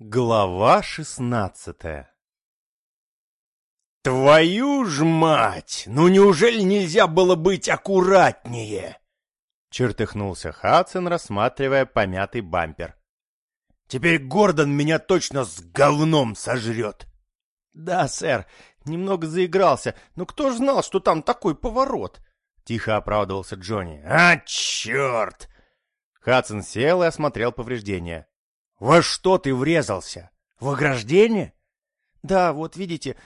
Глава шестнадцатая «Твою ж мать! Ну неужели нельзя было быть аккуратнее?» Чертыхнулся Хадсон, рассматривая помятый бампер. «Теперь Гордон меня точно с говном сожрет!» «Да, сэр, немного заигрался, но кто ж знал, что там такой поворот?» Тихо оправдывался Джонни. «А, черт!» Хадсон сел и осмотрел повреждения. «Во что ты врезался? В ограждение?» «Да, вот видите,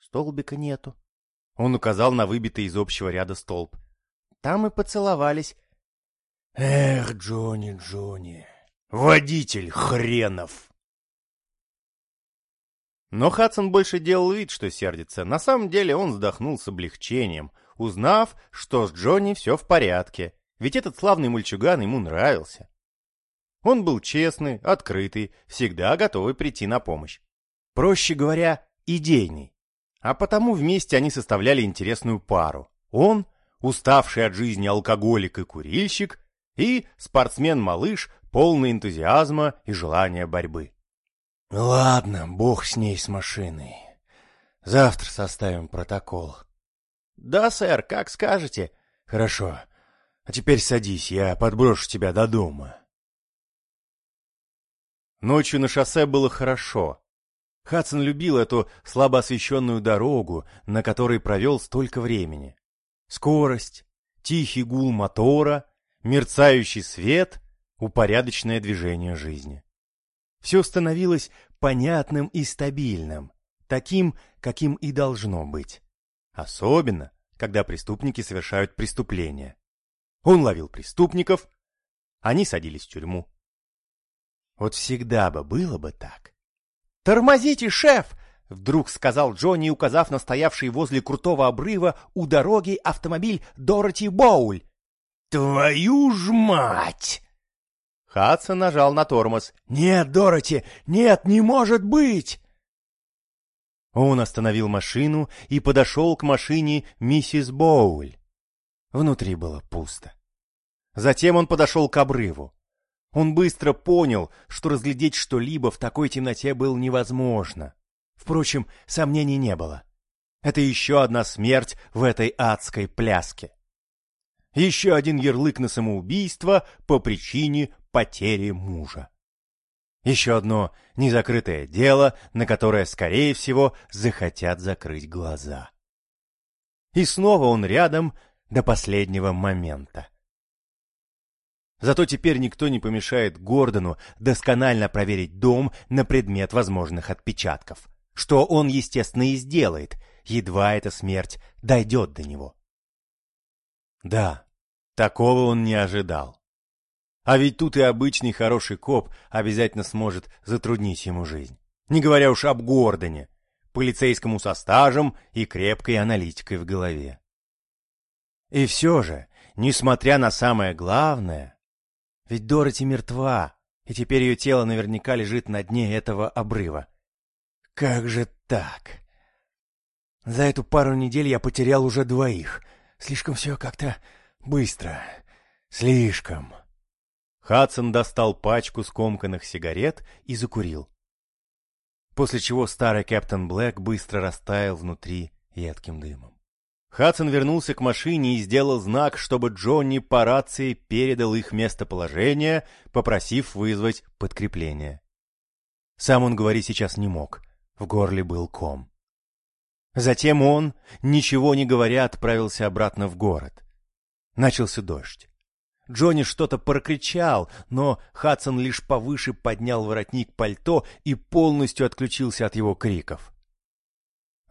столбика нету». Он указал на выбитый из общего ряда столб. «Там и поцеловались». «Эх, Джонни, Джонни, водитель хренов!» Но Хадсон больше делал вид, что сердится. На самом деле он вздохнул с облегчением, узнав, что с Джонни все в порядке, ведь этот славный мальчуган ему нравился. Он был честный, открытый, всегда готовый прийти на помощь. Проще говоря, идейный. А потому вместе они составляли интересную пару. Он, уставший от жизни алкоголик и курильщик, и спортсмен-малыш, полный энтузиазма и желания борьбы. «Ладно, бог с ней, с машиной. Завтра составим протокол». «Да, сэр, как скажете». «Хорошо. А теперь садись, я подброшу тебя до дома». Ночью на шоссе было хорошо. Хадсон любил эту слабо освещенную дорогу, на которой провел столько времени. Скорость, тихий гул мотора, мерцающий свет, упорядоченное движение жизни. Все становилось понятным и стабильным, таким, каким и должно быть. Особенно, когда преступники совершают преступления. Он ловил преступников, они садились в тюрьму. Вот всегда бы было бы так. «Тормозите, шеф!» — вдруг сказал Джонни, указав на стоявший возле крутого обрыва у дороги автомобиль Дороти Боуль. «Твою ж мать!» Хадсон нажал на тормоз. «Нет, Дороти, нет, не может быть!» Он остановил машину и подошел к машине миссис Боуль. Внутри было пусто. Затем он подошел к обрыву. Он быстро понял, что разглядеть что-либо в такой темноте было невозможно. Впрочем, сомнений не было. Это еще одна смерть в этой адской пляске. Еще один ярлык на самоубийство по причине потери мужа. Еще одно незакрытое дело, на которое, скорее всего, захотят закрыть глаза. И снова он рядом до последнего момента. Зато теперь никто не помешает Гордону досконально проверить дом на предмет возможных отпечатков, что он, естественно, и сделает, едва эта смерть дойдет до него. Да, такого он не ожидал. А ведь тут и обычный хороший коп обязательно сможет затруднить ему жизнь. Не говоря уж об Гордоне, полицейскому со стажем и крепкой аналитикой в голове. И все же, несмотря на самое главное, ведь Дороти мертва, и теперь ее тело наверняка лежит на дне этого обрыва. Как же так? За эту пару недель я потерял уже двоих. Слишком все как-то быстро. Слишком. Хадсон достал пачку скомканных сигарет и закурил. После чего старый Кэптон Блэк быстро растаял внутри едким дымом. Хадсон вернулся к машине и сделал знак, чтобы Джонни по рации передал их местоположение, попросив вызвать подкрепление. Сам он говорить сейчас не мог, в горле был ком. Затем он, ничего не говоря, отправился обратно в город. Начался дождь. Джонни что-то прокричал, но Хадсон лишь повыше поднял воротник пальто и полностью отключился от его криков.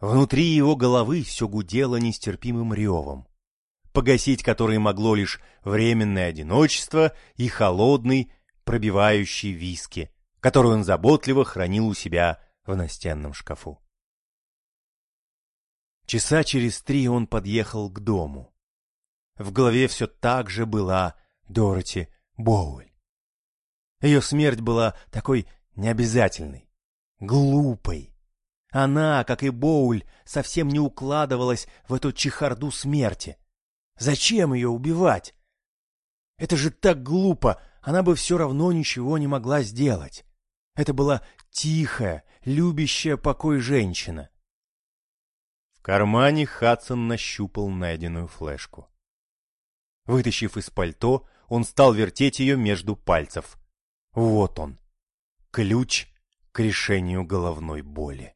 Внутри его головы все гудело нестерпимым ревом, погасить который могло лишь временное одиночество и холодный, пробивающий виски, который он заботливо хранил у себя в настенном шкафу. Часа через три он подъехал к дому. В голове все так же была Дороти Боуэль. Ее смерть была такой необязательной, глупой, она, как и Боуль, совсем не укладывалась в эту чехарду смерти. Зачем ее убивать? Это же так глупо, она бы все равно ничего не могла сделать. Это была тихая, любящая покой женщина. В кармане Хадсон нащупал найденную флешку. Вытащив из пальто, он стал вертеть ее между пальцев. Вот он, ключ к решению головной боли.